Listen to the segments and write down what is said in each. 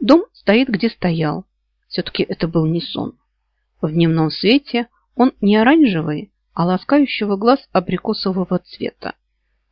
Дом стоит, где стоял. Все-таки это был не сон. В дневном свете он не оранжевый, а ласкающего глаз абрикосового цвета.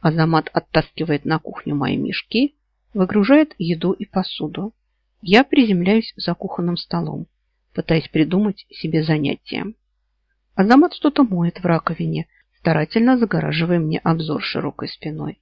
Азамат оттаскивает на кухню мои мешки, выгружает еду и посуду. Я приземляюсь за кухонным столом, пытаясь придумать себе занятие. Азамат что-то моет в раковине, старательно загораживая мне обзор широкой спиной.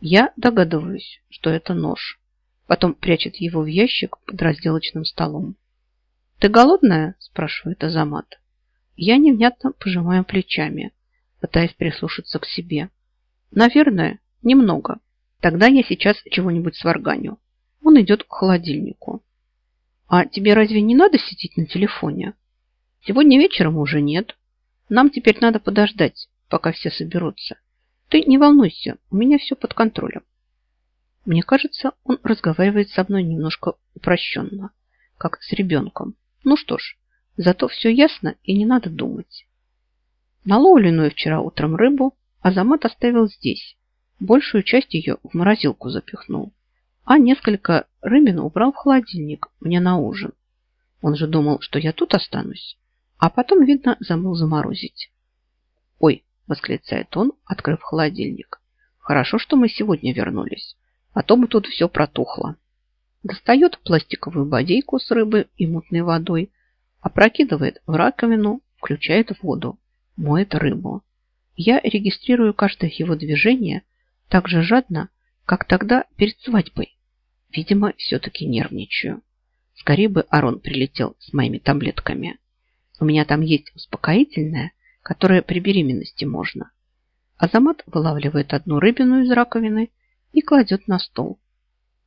Я догадываюсь, что это нож. Потом прячет его в ящик под разделочным столом. «Ты голодная?» – спрашивает Азамат. Я невнятно пожимаю плечами, пытаясь прислушаться к себе. Наверное, немного. Тогда я сейчас чего-нибудь сварганю. Он идет к холодильнику. А тебе разве не надо сидеть на телефоне? Сегодня вечером уже нет. Нам теперь надо подождать, пока все соберутся. Ты не волнуйся, у меня все под контролем. Мне кажется, он разговаривает со мной немножко упрощенно, как с ребенком. Ну что ж, зато все ясно и не надо думать. Наловленную вчера утром рыбу Азамат оставил здесь. Большую часть ее в морозилку запихнул, а несколько рыбин убрал в холодильник мне на ужин. Он же думал, что я тут останусь, а потом, видно, забыл заморозить. «Ой!» – восклицает он, открыв холодильник. «Хорошо, что мы сегодня вернулись, а то бы тут все протухло». Достает пластиковую бодейку с рыбой и мутной водой, опрокидывает в раковину, включает воду, моет рыбу. Я регистрирую каждое его движение так же жадно, как тогда перед свадьбой. Видимо, все-таки нервничаю. Скорее бы Арон прилетел с моими таблетками. У меня там есть успокоительное, которое при беременности можно. Азамат вылавливает одну рыбину из раковины и кладет на стол.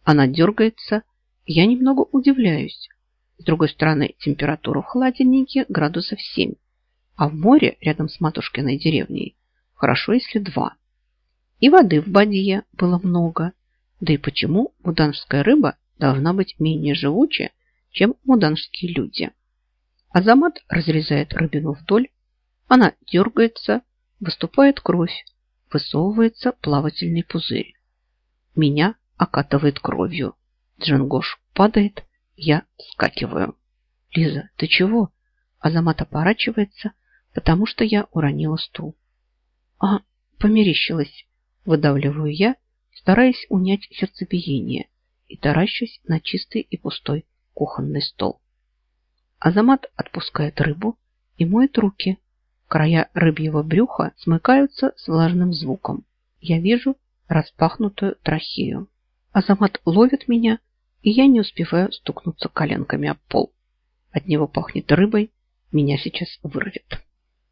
Она дергается, я немного удивляюсь. С другой стороны, температура в холодильнике градусов 7, а в море рядом с матушкиной деревней хорошо, если два. И воды в бадье было много. Да и почему муданжская рыба должна быть менее живучая, чем муданжские люди? Азамат разрезает рыбину вдоль, она дергается, выступает кровь, высовывается плавательный пузырь. Меня окатывает кровью. Джингош падает, я вскакиваю. «Лиза, ты чего?» Азамат оборачивается, потому что я уронила стул. «А, померещилась!» Выдавливаю я, стараясь унять сердцебиение и таращусь на чистый и пустой кухонный стол. Азамат отпускает рыбу и моет руки. Края рыбьего брюха смыкаются с влажным звуком. Я вижу распахнутую трахею. Азамат ловит меня, и я не успеваю стукнуться коленками об пол. От него пахнет рыбой, меня сейчас вырвет.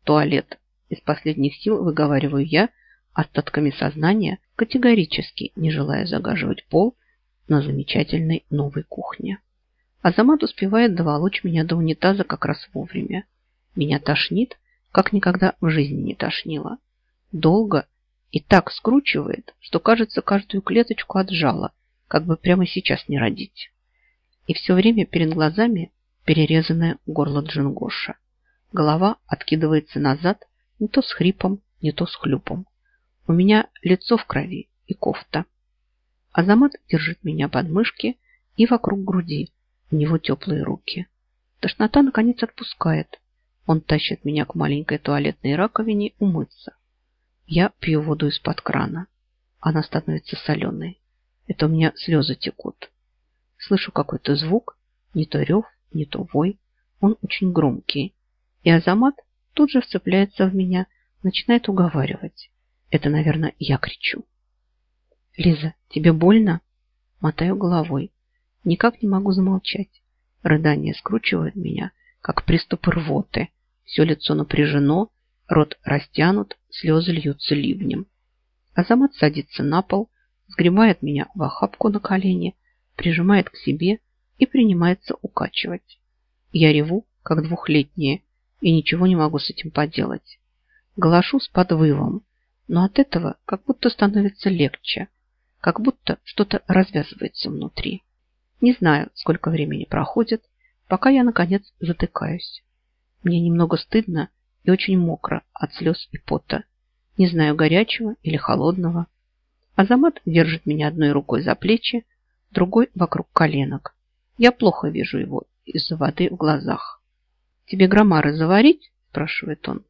Туалет. Из последних сил выговариваю я остатками сознания, категорически не желая загаживать пол на замечательной новой кухне. Азамат успевает доволочь меня до унитаза как раз вовремя. Меня тошнит, как никогда в жизни не тошнило. Долго и так скручивает, что, кажется, каждую клеточку отжала, как бы прямо сейчас не родить. И все время перед глазами перерезанное горло Джингоша. Голова откидывается назад, не то с хрипом, не то с хлюпом. У меня лицо в крови и кофта. Азамат держит меня под мышки и вокруг груди. У него теплые руки. Тошнота, наконец, отпускает. Он тащит меня к маленькой туалетной раковине умыться. Я пью воду из-под крана. Она становится соленой. Это у меня слезы текут. Слышу какой-то звук, не то рев, не то вой. Он очень громкий. И Азамат тут же вцепляется в меня, начинает уговаривать. Это, наверное, я кричу. «Лиза, тебе больно?» Мотаю головой. Никак не могу замолчать. Рыдание скручивает меня, как приступ рвоты. Все лицо напряжено, рот растянут, слезы льются ливнем. Азамат садится на пол, сгребает меня в охапку на колени, прижимает к себе и принимается укачивать. Я реву, как двухлетняя, и ничего не могу с этим поделать. Глашу с подвывом, но от этого как будто становится легче, как будто что-то развязывается внутри. Не знаю, сколько времени проходит, пока я, наконец, затыкаюсь. Мне немного стыдно и очень мокро от слез и пота. Не знаю, горячего или холодного. Азамат держит меня одной рукой за плечи, другой вокруг коленок. Я плохо вижу его из-за воды в глазах. «Тебе громары заварить?» – спрашивает он.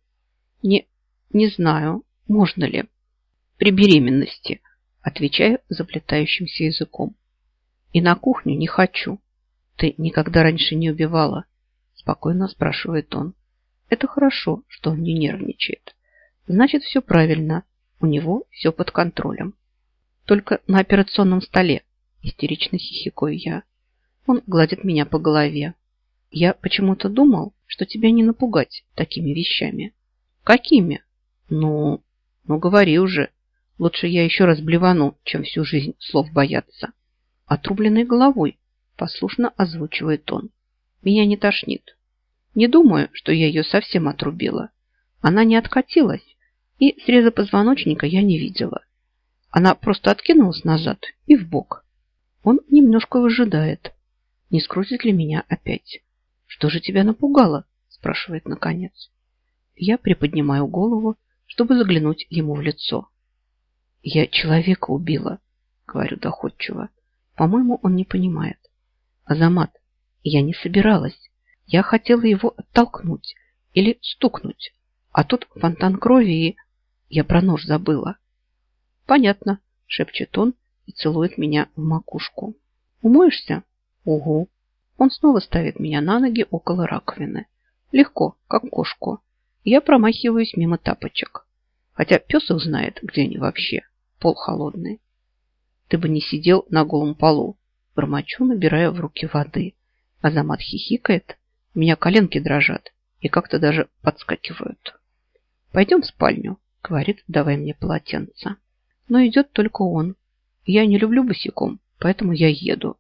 «Не, не знаю, можно ли?» «При беременности», – отвечаю заплетающимся языком. «И на кухню не хочу. Ты никогда раньше не убивала?» – спокойно спрашивает он. «Это хорошо, что он не нервничает. Значит, все правильно. У него все под контролем. Только на операционном столе истерично хихикаю я. Он гладит меня по голове. Я почему-то думал, что тебя не напугать такими вещами. Какими? Ну, ну говори уже. Лучше я еще раз блевану, чем всю жизнь слов бояться. Отрубленной головой, послушно озвучивает он. Меня не тошнит. Не думаю, что я ее совсем отрубила. Она не откатилась, и среза позвоночника я не видела. Она просто откинулась назад и в бок. Он немножко выжидает. Не скрутит ли меня опять? Что же тебя напугало? Спрашивает наконец. Я приподнимаю голову, чтобы заглянуть ему в лицо. Я человека убила, говорю доходчиво. По-моему, он не понимает. Азамат, я не собиралась. Я хотела его оттолкнуть или стукнуть. А тут фонтан крови и... Я про нож забыла. Понятно, шепчет он и целует меня в макушку. Умоешься? Угу. Он снова ставит меня на ноги около раковины. Легко, как кошку. Я промахиваюсь мимо тапочек. Хотя пес их знает, где они вообще. Пол холодный. Ты бы не сидел на голом полу. Бормочу, набирая в руки воды. Азамат хихикает. У меня коленки дрожат и как-то даже подскакивают. Пойдем в спальню говорит, давай мне полотенце. Но идет только он. Я не люблю босиком, поэтому я еду.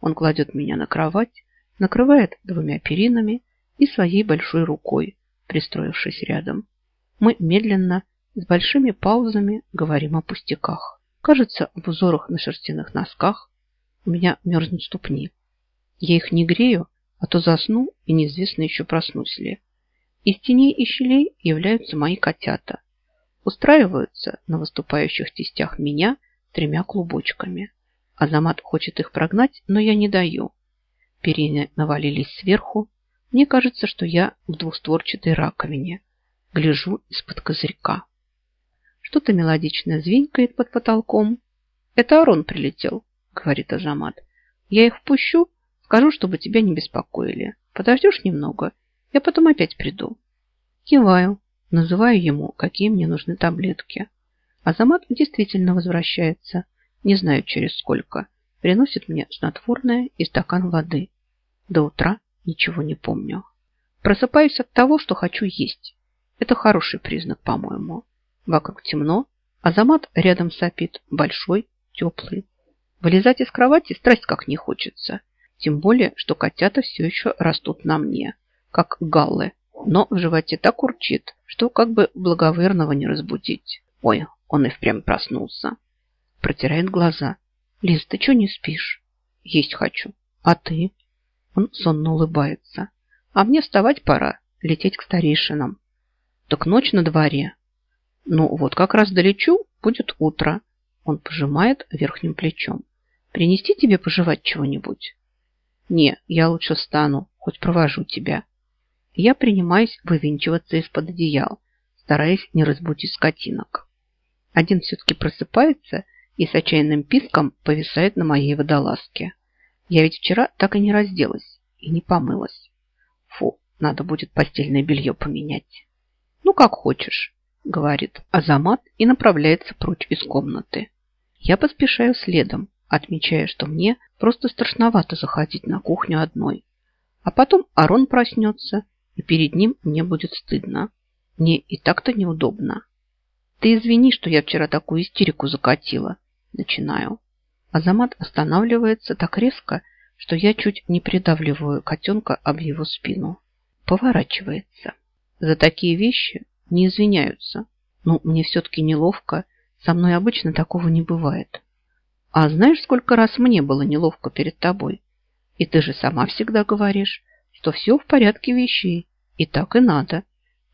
Он кладет меня на кровать, накрывает двумя перинами и своей большой рукой, пристроившись рядом. Мы медленно, с большими паузами, говорим о пустяках. Кажется, в узорах на шерстяных носках у меня мерзнут ступни. Я их не грею, а то засну и неизвестно еще проснусь ли. Из теней и щелей являются мои котята устраиваются на выступающих тестях меня тремя клубочками. Азамат хочет их прогнать, но я не даю. Перины навалились сверху. Мне кажется, что я в двустворчатой раковине. Гляжу из-под козырька. Что-то мелодичное звенькает под потолком. Это Арон прилетел, говорит Азамат. Я их впущу, скажу, чтобы тебя не беспокоили. Подождешь немного, я потом опять приду. Киваю. Называю ему, какие мне нужны таблетки. Азамат действительно возвращается. Не знаю, через сколько. Приносит мне снотворное и стакан воды. До утра ничего не помню. Просыпаюсь от того, что хочу есть. Это хороший признак, по-моему. Вокруг темно. Азамат рядом сопит. Большой, теплый. Вылезать из кровати страсть как не хочется. Тем более, что котята все еще растут на мне, как галлы но в животе так урчит, что как бы благоверного не разбудить. Ой, он и впрямь проснулся. Протирает глаза. Лиз, ты что не спишь? Есть хочу. А ты? Он сонно улыбается. А мне вставать пора, лететь к старейшинам. Так ночь на дворе. Ну вот как раз долечу, будет утро. Он пожимает верхним плечом. Принести тебе пожевать чего-нибудь? Не, я лучше встану, хоть провожу тебя. Я принимаюсь вывинчиваться из-под одеял, стараясь не разбудить скотинок. Один все-таки просыпается и с отчаянным писком повисает на моей водолазке. Я ведь вчера так и не разделась и не помылась. Фу, надо будет постельное белье поменять. Ну, как хочешь, говорит Азамат и направляется прочь из комнаты. Я поспешаю следом, отмечая, что мне просто страшновато заходить на кухню одной. А потом Арон проснется и перед ним мне будет стыдно. Мне и так-то неудобно. Ты извини, что я вчера такую истерику закатила. Начинаю. Азамат останавливается так резко, что я чуть не придавливаю котенка об его спину. Поворачивается. За такие вещи не извиняются. Но мне все-таки неловко. Со мной обычно такого не бывает. А знаешь, сколько раз мне было неловко перед тобой? И ты же сама всегда говоришь, что все в порядке вещей. И так и надо.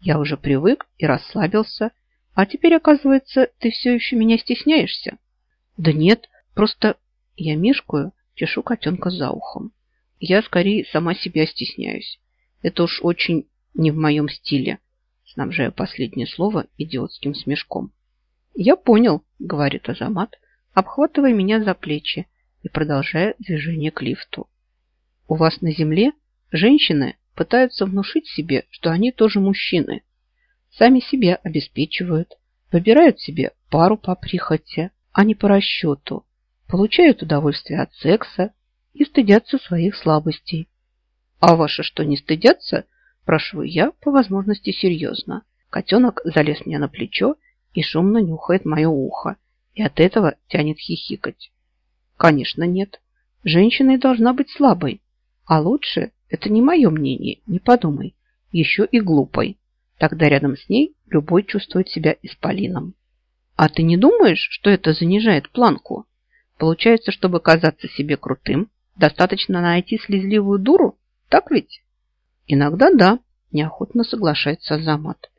Я уже привык и расслабился. А теперь, оказывается, ты все еще меня стесняешься? Да нет, просто я мешкаю, чешу котенка за ухом. я скорее сама себя стесняюсь. Это уж очень не в моем стиле, снабжая последнее слово идиотским смешком. Я понял, говорит Азамат, обхватывая меня за плечи и продолжая движение к лифту. У вас на земле женщины пытаются внушить себе, что они тоже мужчины. Сами себя обеспечивают, выбирают себе пару по прихоти, а не по расчету, получают удовольствие от секса и стыдятся своих слабостей. А ваши что, не стыдятся? Спрашиваю я по возможности серьезно. Котенок залез мне на плечо и шумно нюхает мое ухо, и от этого тянет хихикать. Конечно, нет. Женщина и должна быть слабой. А лучше, это не мое мнение, не подумай, еще и глупой. Тогда рядом с ней любой чувствует себя исполином. А ты не думаешь, что это занижает планку? Получается, чтобы казаться себе крутым, достаточно найти слезливую дуру? Так ведь? Иногда да, неохотно соглашается Азамат.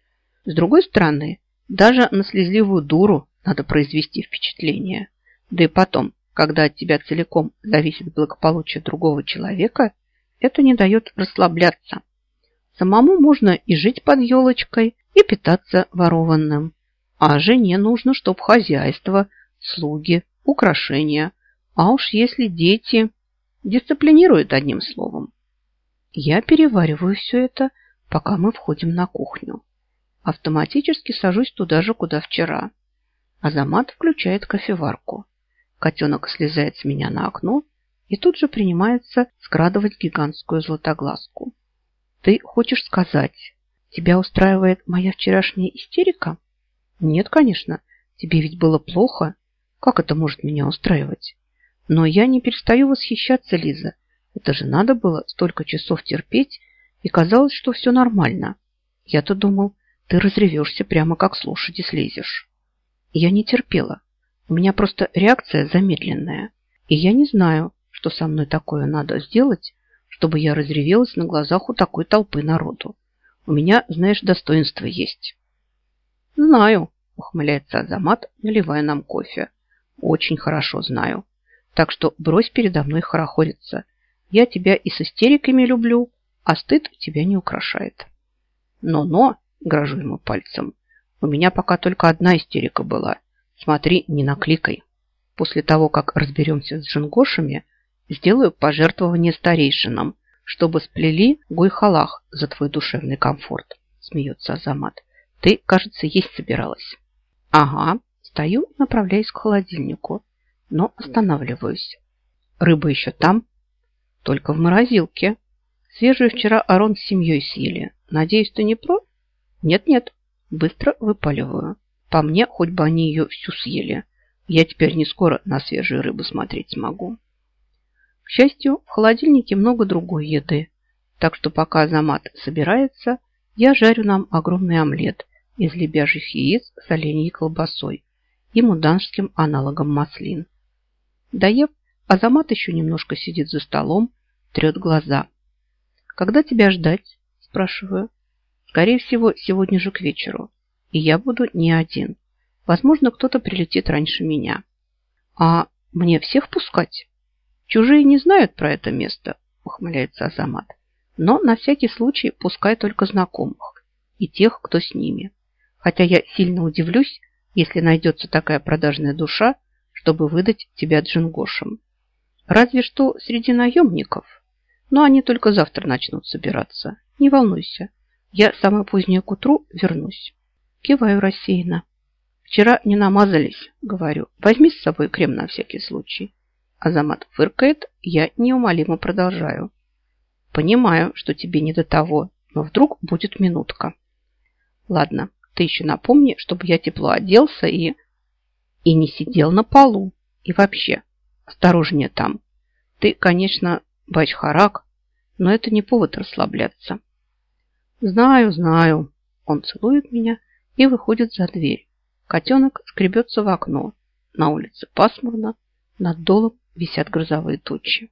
С другой стороны, даже на слезливую дуру надо произвести впечатление. Да и потом, когда от тебя целиком зависит благополучие другого человека, это не дает расслабляться. Самому можно и жить под елочкой, и питаться ворованным. А жене нужно, чтоб хозяйство, слуги, украшения. А уж если дети... Дисциплинируют одним словом. Я перевариваю все это, пока мы входим на кухню. Автоматически сажусь туда же, куда вчера. Азамат включает кофеварку. Котенок слезает с меня на окно и тут же принимается скрадывать гигантскую златоглазку. Ты хочешь сказать, тебя устраивает моя вчерашняя истерика? Нет, конечно. Тебе ведь было плохо. Как это может меня устраивать? Но я не перестаю восхищаться, Лиза. Это же надо было столько часов терпеть, и казалось, что все нормально. Я-то думал, ты разревешься прямо как с лошади слезешь. Я не терпела. У меня просто реакция замедленная. И я не знаю, что со мной такое надо сделать, чтобы я разревелась на глазах у такой толпы народу. У меня, знаешь, достоинство есть. Знаю, ухмыляется Азамат, наливая нам кофе. Очень хорошо знаю. Так что брось передо мной хорохориться. Я тебя и с истериками люблю, а стыд тебя не украшает. Но-но, грожу ему пальцем, у меня пока только одна истерика была. Смотри, не накликай. После того, как разберемся с джингошами, сделаю пожертвование старейшинам, чтобы сплели гойхалах за твой душевный комфорт, смеется Азамат. Ты, кажется, есть собиралась. Ага, стою, направляясь к холодильнику, но останавливаюсь. Рыба еще там, только в морозилке. Свежую вчера Арон с семьей съели. Надеюсь, ты не про? Нет-нет, быстро выпаливаю. По мне, хоть бы они ее всю съели. Я теперь не скоро на свежую рыбу смотреть смогу. К счастью, в холодильнике много другой еды. Так что пока Замат собирается, я жарю нам огромный омлет из лебяжьих яиц с оленьей колбасой и муданским аналогом маслин. Доев, Азамат еще немножко сидит за столом, трет глаза. «Когда тебя ждать?» – спрашиваю. «Скорее всего, сегодня же к вечеру. И я буду не один. Возможно, кто-то прилетит раньше меня. А мне всех пускать? Чужие не знают про это место», – ухмыляется Азамат. «Но на всякий случай пускай только знакомых и тех, кто с ними. Хотя я сильно удивлюсь, если найдется такая продажная душа, чтобы выдать тебя джингошам. Разве что среди наемников. Но они только завтра начнут собираться. Не волнуйся. Я самое позднее к утру вернусь. Киваю рассеянно. Вчера не намазались, говорю. Возьми с собой крем на всякий случай. Азамат фыркает, я неумолимо продолжаю. Понимаю, что тебе не до того, но вдруг будет минутка. Ладно, ты еще напомни, чтобы я тепло оделся и и не сидел на полу. И вообще, осторожнее там. Ты, конечно, бачхарак, но это не повод расслабляться. Знаю, знаю. Он целует меня и выходит за дверь. Котенок скребется в окно. На улице пасмурно, над долом висят грозовые тучи.